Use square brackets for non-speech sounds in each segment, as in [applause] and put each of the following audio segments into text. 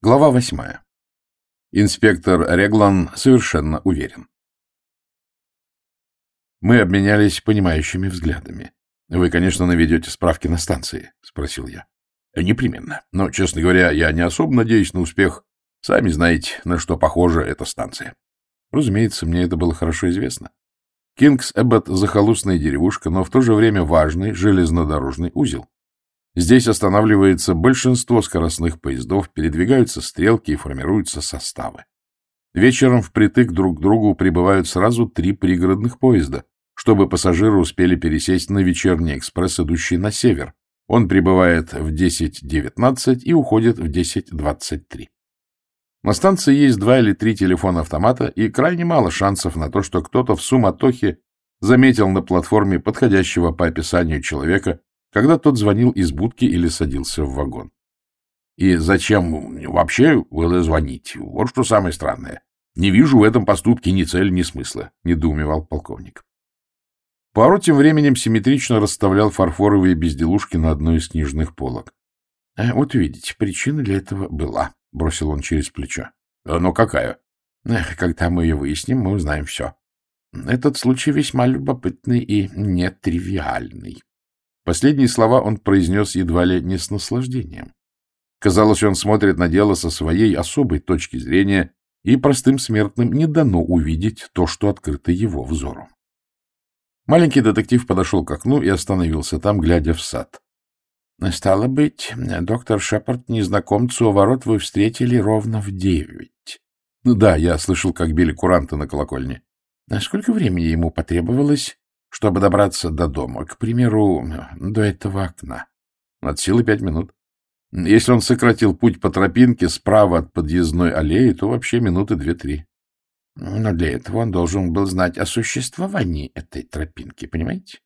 Глава восьмая. Инспектор Реглан совершенно уверен. Мы обменялись понимающими взглядами. — Вы, конечно, наведете справки на станции, — спросил я. — Непременно. Но, честно говоря, я не особо надеюсь на успех. Сами знаете, на что похожа эта станция. Разумеется, мне это было хорошо известно. Кингс Эббот — захолустная деревушка, но в то же время важный железнодорожный узел. Здесь останавливается большинство скоростных поездов, передвигаются стрелки и формируются составы. Вечером впритык друг к другу прибывают сразу три пригородных поезда, чтобы пассажиры успели пересесть на вечерний экспресс, идущий на север. Он прибывает в 10.19 и уходит в 10.23. На станции есть два или три телефона-автомата и крайне мало шансов на то, что кто-то в суматохе заметил на платформе подходящего по описанию человека, когда тот звонил из будки или садился в вагон. И зачем вообще было звонить? Вот что самое странное. Не вижу в этом поступке ни цели, ни смысла, — недоумевал полковник. Пару тем временем симметрично расставлял фарфоровые безделушки на одной из книжных полок. «Э, — Вот видите, причина для этого была, — бросил он через плечо. — Но какая? — Когда мы ее выясним, мы узнаем все. Этот случай весьма любопытный и нетривиальный. Последние слова он произнес едва ли не с наслаждением. Казалось, он смотрит на дело со своей особой точки зрения, и простым смертным не дано увидеть то, что открыто его взору. Маленький детектив подошел к окну и остановился там, глядя в сад. — Стало быть, доктор Шепард, незнакомцу у ворот вы встретили ровно в девять. — да, я слышал, как били куранты на колокольне. — Сколько времени ему потребовалось чтобы добраться до дома, к примеру, до этого окна. От силы пять минут. Если он сократил путь по тропинке справа от подъездной аллеи, то вообще минуты две-три. Но для этого он должен был знать о существовании этой тропинки, понимаете?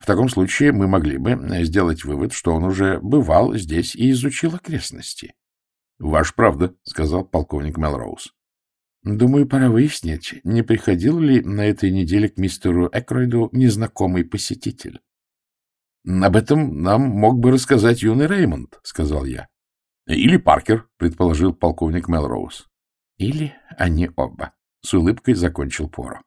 В таком случае мы могли бы сделать вывод, что он уже бывал здесь и изучил окрестности. — Ваш правда, — сказал полковник Мелроуз. Думаю, пора выяснить, не приходил ли на этой неделе к мистеру Экройду незнакомый посетитель. — Об этом нам мог бы рассказать юный Реймонд, — сказал я. — Или Паркер, — предположил полковник Мелроуз. — Или они оба, — с улыбкой закончил Поро.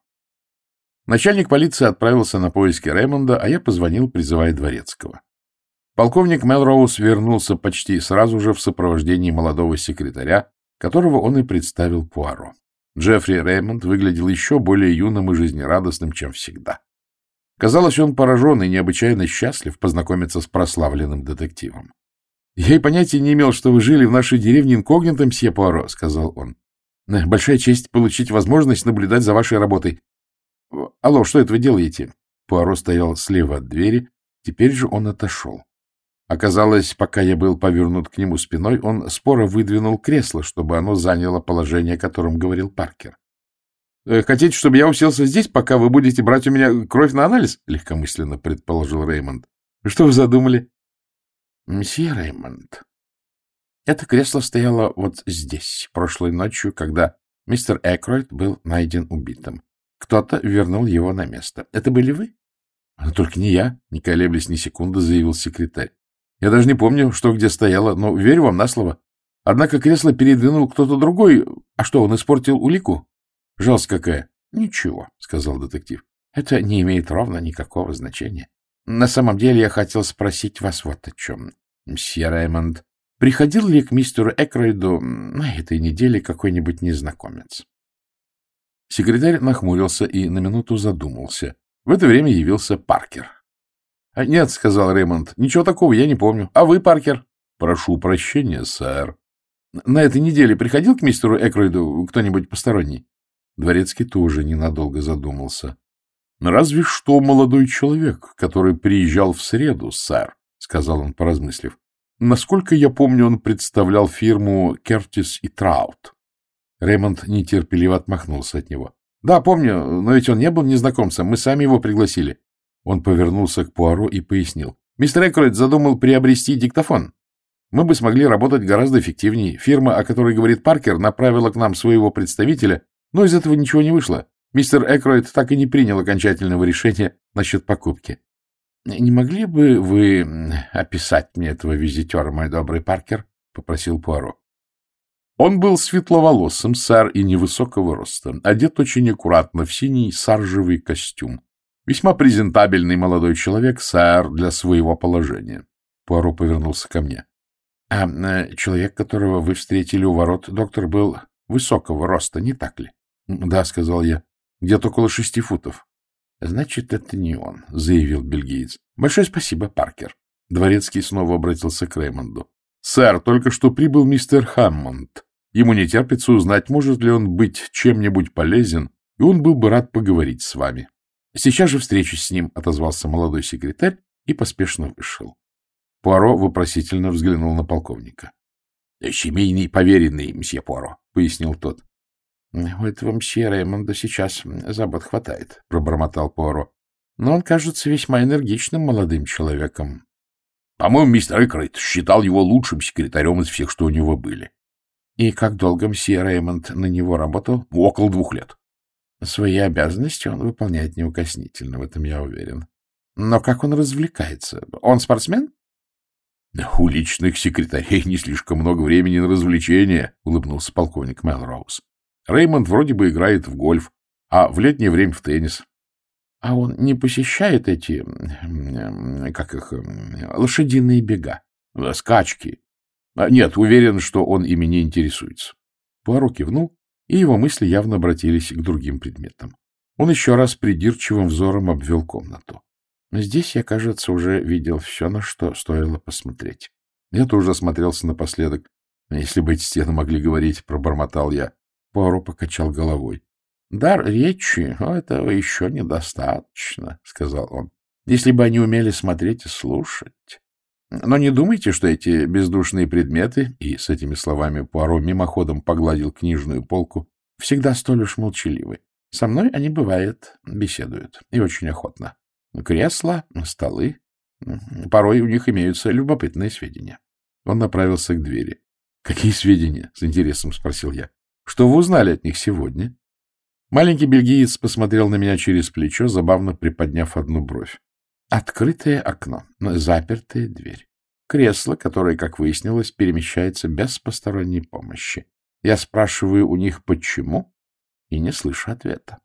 Начальник полиции отправился на поиски Реймонда, а я позвонил, призывая Дворецкого. Полковник Мелроуз вернулся почти сразу же в сопровождении молодого секретаря, которого он и представил Пуаро. Джеффри Реймонд выглядел еще более юным и жизнерадостным, чем всегда. Казалось, он поражен и необычайно счастлив познакомиться с прославленным детективом. — Я и понятия не имел, что вы жили в нашей деревне инкогнито, мсье Пуаро, — сказал он. — Большая честь получить возможность наблюдать за вашей работой. — Алло, что это вы делаете? Пуаро стоял слева от двери, теперь же он отошел. Оказалось, пока я был повернут к нему спиной, он споро выдвинул кресло, чтобы оно заняло положение, о котором говорил Паркер. «Э, — Хотите, чтобы я уселся здесь, пока вы будете брать у меня кровь на анализ? — легкомысленно предположил Реймонд. — Что вы задумали? — Месье Реймонд, это кресло стояло вот здесь, прошлой ночью, когда мистер Экройд был найден убитым. Кто-то вернул его на место. Это были вы? — Только не я, — не колеблясь ни секунды, заявил секретарь. Я даже не помню, что где стояло, но верю вам на слово. Однако кресло передвинул кто-то другой. А что, он испортил улику? Жалость какая. Ничего, — сказал детектив. Это не имеет ровно никакого значения. На самом деле я хотел спросить вас вот о чем. Мсье Раймонд, приходил ли к мистеру Экройду на этой неделе какой-нибудь незнакомец? Секретарь нахмурился и на минуту задумался. В это время явился Паркер. — Нет, — сказал Реймонд, — ничего такого я не помню. А вы, Паркер? — Прошу прощения, сэр. — На этой неделе приходил к мистеру Экройду кто-нибудь посторонний? Дворецкий тоже ненадолго задумался. — Разве что молодой человек, который приезжал в среду, сэр, — сказал он, поразмыслив. — Насколько я помню, он представлял фирму Кертис и Траут. Реймонд нетерпеливо отмахнулся от него. — Да, помню, но ведь он не был незнакомцем, мы сами его пригласили. Он повернулся к Пуаро и пояснил. «Мистер Экройд задумал приобрести диктофон. Мы бы смогли работать гораздо эффективнее. Фирма, о которой говорит Паркер, направила к нам своего представителя, но из этого ничего не вышло. Мистер Экройд так и не принял окончательного решения насчет покупки. «Не могли бы вы описать мне этого визитера, мой добрый Паркер?» — попросил Пуаро. Он был светловолосым, сэр, и невысокого роста, одет очень аккуратно в синий саржевый костюм. Весьма презентабельный молодой человек, сэр, для своего положения. Пуаро повернулся ко мне. — А э, человек, которого вы встретили у ворот, доктор, был высокого роста, не так ли? — Да, — сказал я. — Где-то около шести футов. — Значит, это не он, — заявил бельгиец. — Большое спасибо, Паркер. Дворецкий снова обратился к Реймонду. — Сэр, только что прибыл мистер Хаммонд. Ему не терпится узнать, может ли он быть чем-нибудь полезен, и он был бы рад поговорить с вами. — Сейчас же встречусь с ним, — отозвался молодой секретарь и поспешно вышел. Пуаро вопросительно взглянул на полковника. — Семейный поверенный, мсье Пуаро, — пояснил тот. — У этого мсье Реймонда сейчас забот хватает, — пробормотал Пуаро. — Но он кажется весьма энергичным молодым человеком. По-моему, мистер Экрейт считал его лучшим секретарем из всех, что у него были. — И как долго мсье Реймонд на него работал? — Около двух лет. Свои обязанности он выполняет неукоснительно, в этом я уверен. Но как он развлекается? Он спортсмен? — У личных секретарей не слишком много времени на развлечения, — улыбнулся полковник Мелроуз. — Реймонд вроде бы играет в гольф, а в летнее время в теннис. А он не посещает эти, как их, лошадиные бега, скачки? А, нет, уверен, что он ими не интересуется. Пуаро кивнул, и его мысли явно обратились к другим предметам. Он еще раз придирчивым взором обвел комнату. Здесь я, кажется, уже видел все, на что стоило посмотреть. Я тоже осмотрелся напоследок. Если бы эти стены могли говорить, пробормотал я. Пуаро покачал головой. Дар речи — этого еще недостаточно, — сказал он. Если бы они умели смотреть и слушать. Но не думайте, что эти бездушные предметы, и с этими словами Пуаро мимоходом погладил книжную полку, всегда столь уж молчаливы. Со мной они, бывает, беседуют, и очень охотно. Кресла, столы. Порой у них имеются любопытные сведения. Он направился к двери. — Какие сведения? — с интересом спросил я. — Что вы узнали от них сегодня? Маленький бельгиец посмотрел на меня через плечо, забавно приподняв одну бровь. Открытое окно, запертая дверь. Кресло, которое, как выяснилось, перемещается без посторонней помощи. Я спрашиваю у них, почему, и не слышу ответа.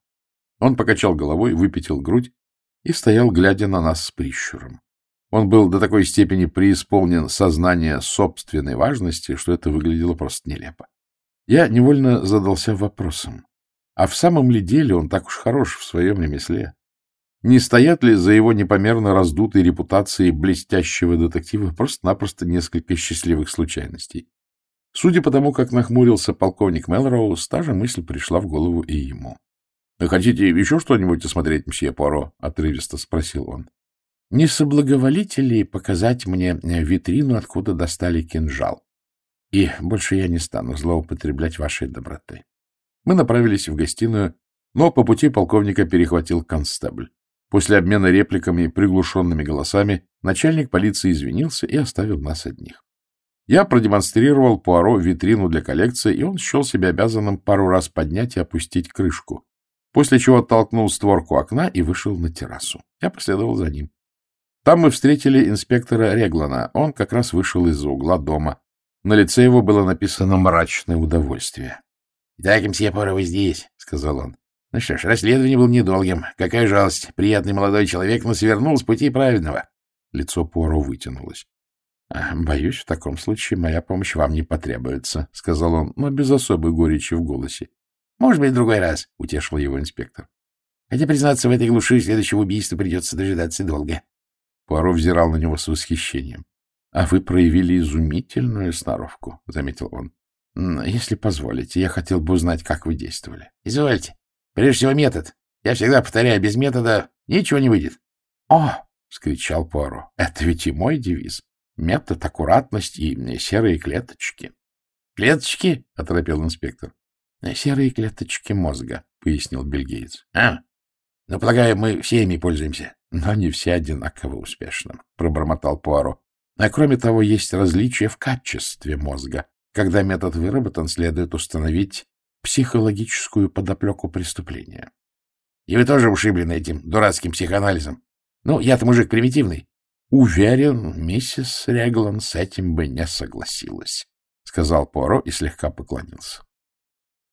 Он покачал головой, выпятил грудь и стоял, глядя на нас с прищуром. Он был до такой степени преисполнен сознания собственной важности, что это выглядело просто нелепо. Я невольно задался вопросом, а в самом ли деле он так уж хорош в своем ремесле? Не стоят ли за его непомерно раздутой репутацией блестящего детектива просто-напросто несколько счастливых случайностей? Судя по тому, как нахмурился полковник Мелроуз, та же мысль пришла в голову и ему. — Хотите еще что-нибудь осмотреть, мсье Поро? — отрывисто спросил он. — Не соблаговолите ли показать мне витрину, откуда достали кинжал? И больше я не стану злоупотреблять вашей добротой. Мы направились в гостиную, но по пути полковника перехватил констебль. После обмена репликами и приглушенными голосами начальник полиции извинился и оставил нас одних. Я продемонстрировал Пуаро витрину для коллекции, и он счел себя обязанным пару раз поднять и опустить крышку, после чего оттолкнул створку окна и вышел на террасу. Я последовал за ним. Там мы встретили инспектора Реглана. Он как раз вышел из-за угла дома. На лице его было написано «мрачное удовольствие». — Итак, мсье Поро, вы здесь, — сказал он. — Ну что ж, расследование было недолгим. Какая жалость. Приятный молодой человек, но свернул с пути праведного. Лицо Поро вытянулось. — Боюсь, в таком случае моя помощь вам не потребуется, — сказал он, но без особой горечи в голосе. — Может быть, в другой раз, — утешил его инспектор. — Хотя, признаться, в этой глуши следующего убийства придется дожидаться долго. Пуаро взирал на него с восхищением. — А вы проявили изумительную сноровку, — заметил он. Если позволите, я хотел бы узнать, как вы действовали. — Извольте. Прежде всего, метод. Я всегда повторяю, без метода ничего не выйдет. — О! — вскричал Пуаро. — Это ведь и мой девиз. Метод, аккуратность и серые клеточки. — Клеточки? — оторопел инспектор. — Серые клеточки мозга, — пояснил бельгиец. — А, ну, полагаю, мы все ими пользуемся. — Но не все одинаково успешно, — пробормотал Пуаро. А кроме того, есть различия в качестве мозга. Когда метод выработан, следует установить психологическую подоплеку преступления. И вы тоже ушиблены этим дурацким психоанализом. Ну, я-то мужик примитивный. Уверен, миссис Реглан с этим бы не согласилась, — сказал Пуаро и слегка поклонился.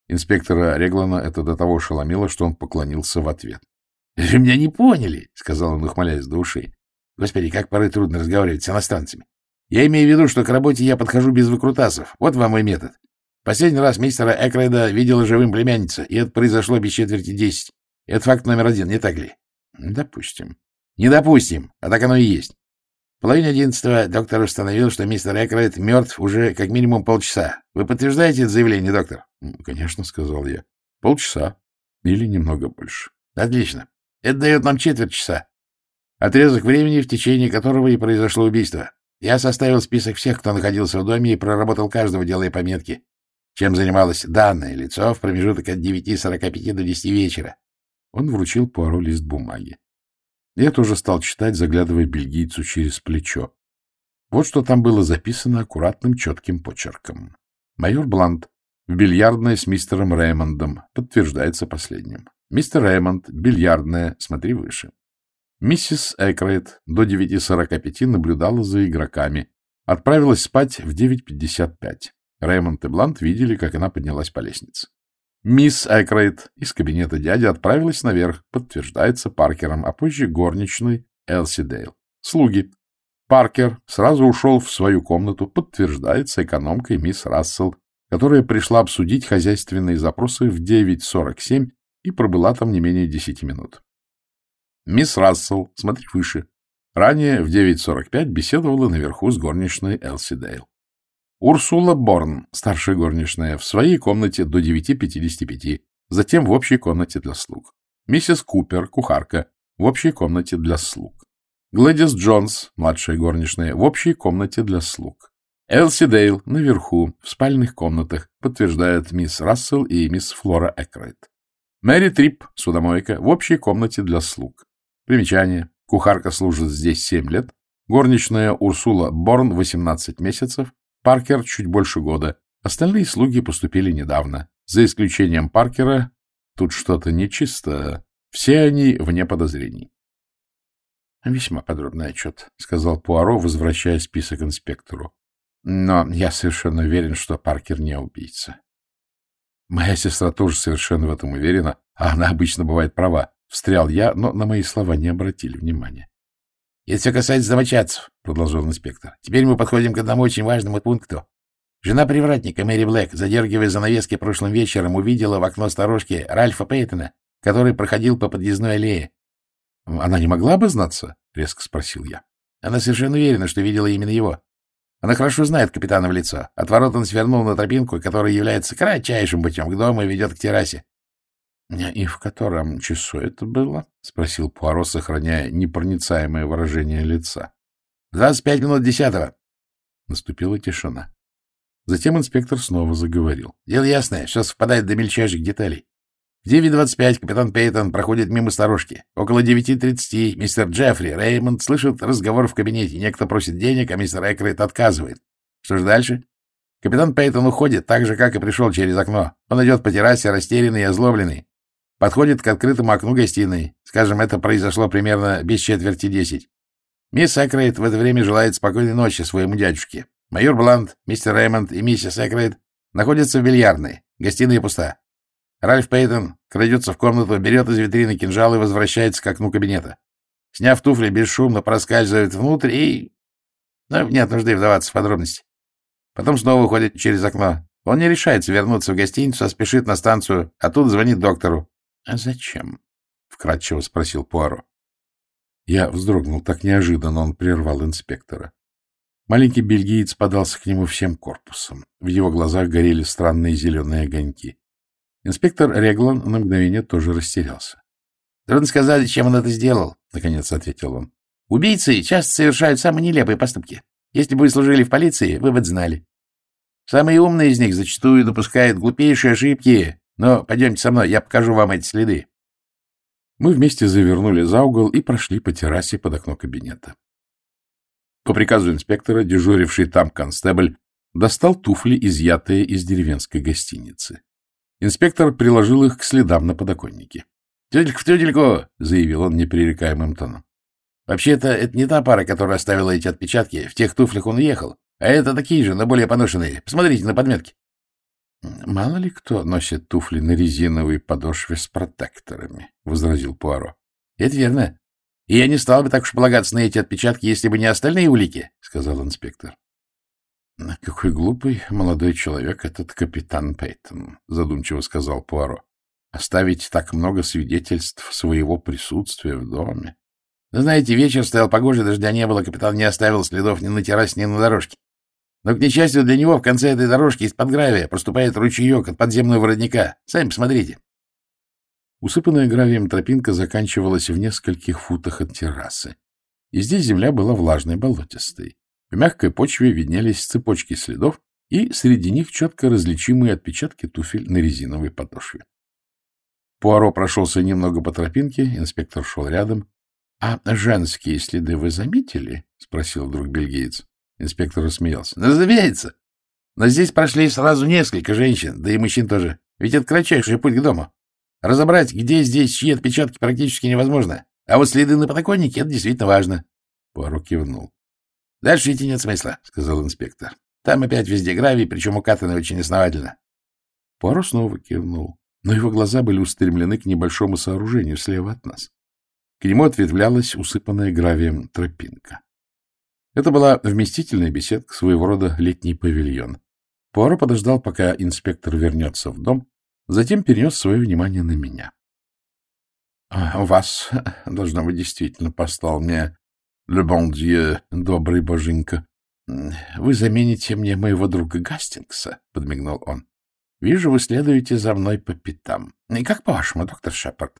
Инспектора Реглана это до того ошеломило, что он поклонился в ответ. — Вы меня не поняли, — сказал он, ухмыляясь до ушей. — Господи, как порой трудно разговаривать с иностранцами. Я имею в виду, что к работе я подхожу без выкрутасов. Вот вам мой метод. Последний раз мистера Экрейда видела живым племянница, и это произошло без четверти десять. Это факт номер один, не так ли? — Допустим. — Не допустим, а так оно и есть. В половине одиннадцатого доктор установил, что мистер Экрейд мертв уже как минимум полчаса. Вы подтверждаете это заявление, доктор? — Конечно, — сказал я. — Полчаса. Или немного больше. — Отлично. Это дает нам четверть часа. Отрезок времени, в течение которого и произошло убийство. Я составил список всех, кто находился в доме, и проработал каждого, делая пометки, чем занималось данное лицо в промежуток от 9.45 до 10 вечера. Он вручил Пуару лист бумаги. Я тоже стал читать, заглядывая бельгийцу через плечо. Вот что там было записано аккуратным, четким почерком. Майор Блант в бильярдной с мистером Рэймондом. Подтверждается последним. Мистер Рэймонд, бильярдная, смотри выше. Миссис Экрейт до 9.45 наблюдала за игроками. Отправилась спать в 9.55. Рэймонд и Блант видели, как она поднялась по лестнице. Мисс Экрейт из кабинета дяди отправилась наверх, подтверждается Паркером, а позже горничной Элси Дейл. Слуги. Паркер сразу ушел в свою комнату, подтверждается экономкой мисс Рассел, которая пришла обсудить хозяйственные запросы в 9.47 и пробыла там не менее 10 минут. Мисс Рассел, смотри выше, ранее в 9.45 беседовала наверху с горничной Элси Дейл. Урсула Борн, старшая горничная, в своей комнате до 9.55, затем в общей комнате для слуг. Миссис Купер, кухарка, в общей комнате для слуг. Глэдис Джонс, младшая горничная, в общей комнате для слуг. Элси Дейл наверху, в спальных комнатах, подтверждают мисс Рассел и мисс Флора Экройт. Мэри Трип, судомойка, в общей комнате для слуг. Примечание. Кухарка служит здесь 7 лет. Горничная Урсула Борн 18 месяцев. Паркер чуть больше года. Остальные слуги поступили недавно. За исключением Паркера, тут что-то нечисто. Все они вне подозрений. — Весьма подробный отчет, — сказал Пуаро, возвращая список инспектору. Но я совершенно уверен, что Паркер не убийца. Моя сестра тоже совершенно в этом уверена, а она обычно бывает права. Встрял я, но на мои слова не обратили внимания. — Это все касается домочадцев, — продолжал инспектор. — Теперь мы подходим к одному очень важному пункту. Жена привратника Мэри Блэк, задергивая занавески прошлым вечером, увидела в окно сторожки Ральфа Пейтона, который проходил по подъездной аллее. — Она не могла бы знаться? — резко спросил я. Она совершенно уверена, что видела именно его. Она хорошо знает капитана в лицо. От ворот он свернул на тропинку, которая является кратчайшим путем к дому и ведет к террасе. — И в котором часу это было? — спросил Пуаро, сохраняя непроницаемое выражение лица. — Двадцать пять минут десятого. Наступила тишина. Затем инспектор снова заговорил. — Дело ясное, все совпадает до мельчайших деталей. В 9.25 капитан Пейтон проходит мимо сторожки. Около 9.30 мистер Джеффри Реймонд слышит разговор в кабинете. Некто просит денег, а мистер Экрейт отказывает. Что ж дальше? Капитан Пейтон уходит, так же, как и пришел через окно. Он идет по террасе, растерянный и озлобленный. Подходит к открытому окну гостиной. Скажем, это произошло примерно без четверти десять. Мисс Экрейт в это время желает спокойной ночи своему дядюшке. Майор Блант, мистер Реймонд и миссис Экрейт находятся в бильярдной. Гостиная пуста. Ральф Пейтон крадется в комнату, берет из витрины кинжал и возвращается к окну кабинета. Сняв туфли, бесшумно проскальзывает внутрь и... Ну, нет нужды вдаваться в подробности. Потом снова уходит через окно. Он не решается вернуться в гостиницу, а спешит на станцию. Оттуда звонит доктору. — А зачем? — вкратчиво спросил Пуаро. Я вздрогнул так неожиданно, он прервал инспектора. Маленький бельгиец подался к нему всем корпусом. В его глазах горели странные зеленые огоньки. Инспектор Реглан на мгновение тоже растерялся. — Трудно сказать, чем он это сделал, — наконец ответил он. — Убийцы часто совершают самые нелепые поступки. Если бы вы служили в полиции, вы бы знали. Самые умные из них зачастую допускают глупейшие ошибки. Но пойдемте со мной, я покажу вам эти следы. Мы вместе завернули за угол и прошли по террасе под окно кабинета. По приказу инспектора, дежуривший там констебль, достал туфли, изъятые из деревенской гостиницы. Инспектор приложил их к следам на подоконнике. — Тетельку в тетельку! — заявил он непререкаемым тоном. — Вообще-то это не та пара, которая оставила эти отпечатки. В тех туфлях он уехал. А это такие же, но более поношенные. Посмотрите на подметки. — Мало ли кто носит туфли на резиновой подошве с протекторами, — возразил Пуаро. — Это верно. И я не стал бы так уж полагаться на эти отпечатки, если бы не остальные улики, — сказал инспектор. — Какой глупый молодой человек этот капитан Пейтон, — задумчиво сказал Пуаро. — Оставить так много свидетельств своего присутствия в доме. Знаете, вечер стоял погожий, дождя не было, капитан не оставил следов ни на террасе, ни на дорожке. Но, к несчастью для него, в конце этой дорожки из-под гравия проступает ручеек от подземного воротника. Сами посмотрите. Усыпанная гравием тропинка заканчивалась в нескольких футах от террасы. И здесь земля была влажной, болотистой. В мягкой почве виднелись цепочки следов, и среди них четко различимые отпечатки туфель на резиновой подошве. Пуаро прошелся немного по тропинке, инспектор шел рядом. — А женские следы вы заметили? — спросил вдруг бельгиец. Инспектор рассмеялся. — Разумеется. Но здесь прошли сразу несколько женщин, да и мужчин тоже. Ведь это кратчайший путь к дому. Разобрать, где здесь чьи отпечатки, практически невозможно. А вот следы на подоконнике — это действительно важно. Пуаро кивнул. — Дальше идти нет смысла, — сказал инспектор. — Там опять везде гравий, причем укатаны очень основательно. Пуаро снова кивнул, но его глаза были устремлены к небольшому сооружению слева от нас. К нему ответвлялась усыпанная гравием тропинка. Это была вместительная беседка, своего рода летний павильон. Пуаро подождал, пока инспектор вернется в дом, затем перенес свое внимание на меня. «А, — Вас, [laughs] должно быть, действительно послал мне «Le bon Dieu», добрый боженька. Вы замените мне моего друга Гастингса, — подмигнул он. — Вижу, вы следуете за мной по пятам. И как по-вашему, доктор Шепард,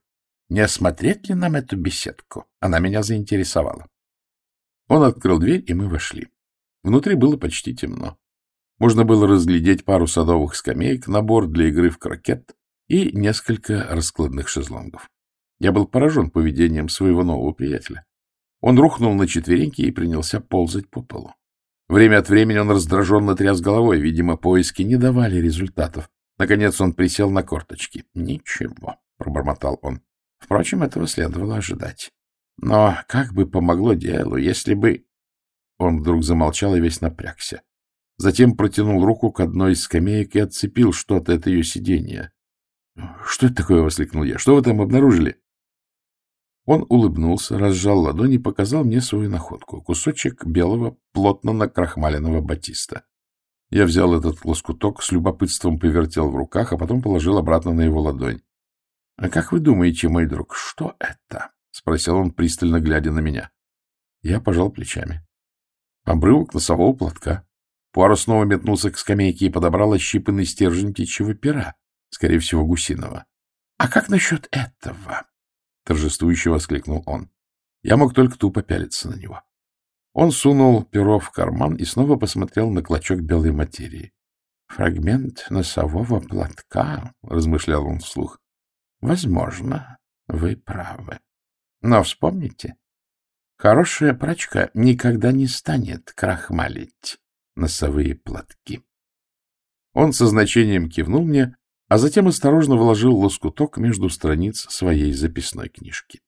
не осмотреть ли нам эту беседку? Она меня заинтересовала. Он открыл дверь, и мы вошли. Внутри было почти темно. Можно было разглядеть пару садовых скамеек, набор для игры в крокет и несколько раскладных шезлонгов. Я был поражен поведением своего нового приятеля. Он рухнул на четвереньки и принялся ползать по полу. Время от времени он раздраженно тряс головой, видимо, поиски не давали результатов. Наконец он присел на корточки. — Ничего, — пробормотал он. Впрочем, этого следовало ожидать. Но как бы помогло делу, если бы... Он вдруг замолчал и весь напрягся. Затем протянул руку к одной из скамеек и отцепил что-то от ее сиденья. — Что это такое? — воскликнул я. — Что вы там обнаружили? Он улыбнулся, разжал ладони и показал мне свою находку — кусочек белого, плотно накрахмаленного батиста. Я взял этот лоскуток, с любопытством повертел в руках, а потом положил обратно на его ладонь. — А как вы думаете, мой друг, что это? — спросил он, пристально глядя на меня. Я пожал плечами. Обрывок носового платка. Пуаро снова метнулся к скамейке и подобрал ощипанный стержень птичьего пера, скорее всего, гусиного. — А как насчет этого? торжествующе воскликнул он. Я мог только тупо пялиться на него. Он сунул перо в карман и снова посмотрел на клочок белой материи. — Фрагмент носового платка, — размышлял он вслух. — Возможно, вы правы. Но вспомните, хорошая прачка никогда не станет крахмалить носовые платки. Он со значением кивнул мне, а затем осторожно вложил лоскуток между страниц своей записной книжки.